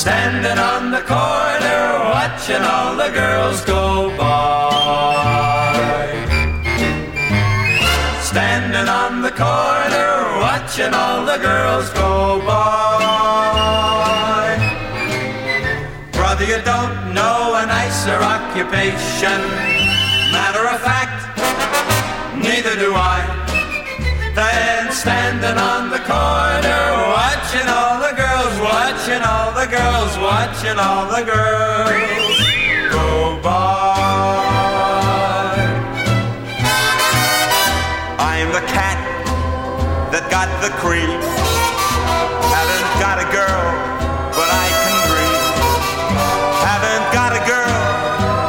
Standing on the corner, watching all the girls go by. Standing on the corner, watching all the girls go by. Brother, you don't know a nicer occupation. Matter of fact, neither do I. watching all the girls, watching all the girls go by. I'm the cat that got the cream. Haven't got a girl, but I can dream. Haven't got a girl,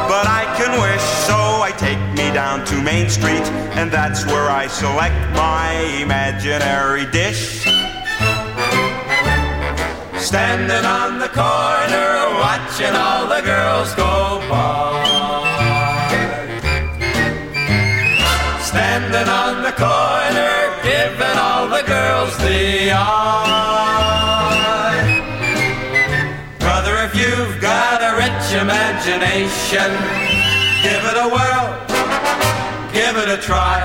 but I can wish. So I take me down to Main Street, and that's where I select my imaginary dish. Standing on the corner, watching all the girls go by. Standing on the corner, giving all the girls the eye. Brother, if you've got a rich imagination, give it a whirl, give it a try.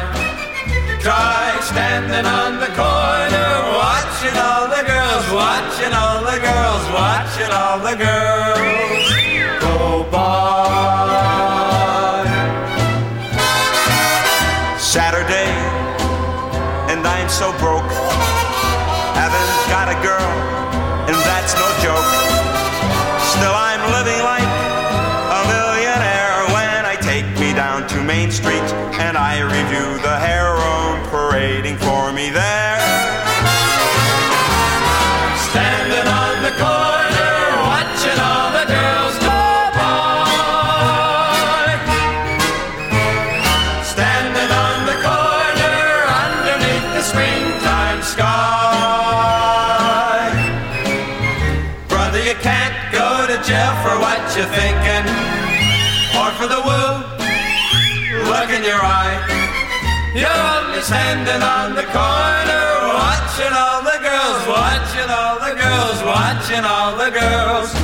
Try standing on the corner, watching all the girls, watching all the girls go by. Saturday, and I'm so broke. Haven't got a girl, and that's no joke. Still, I'm living like a millionaire when I take me down to Main Street and I review the heroin parading for me there. The corner, watching all the girls go by. Standing on the corner, underneath the springtime sky. Brother, you can't go to jail for what you're thinking, or for the woo look in your eye. You're only standing on the corner, watching all watching all the girls, watching all the girls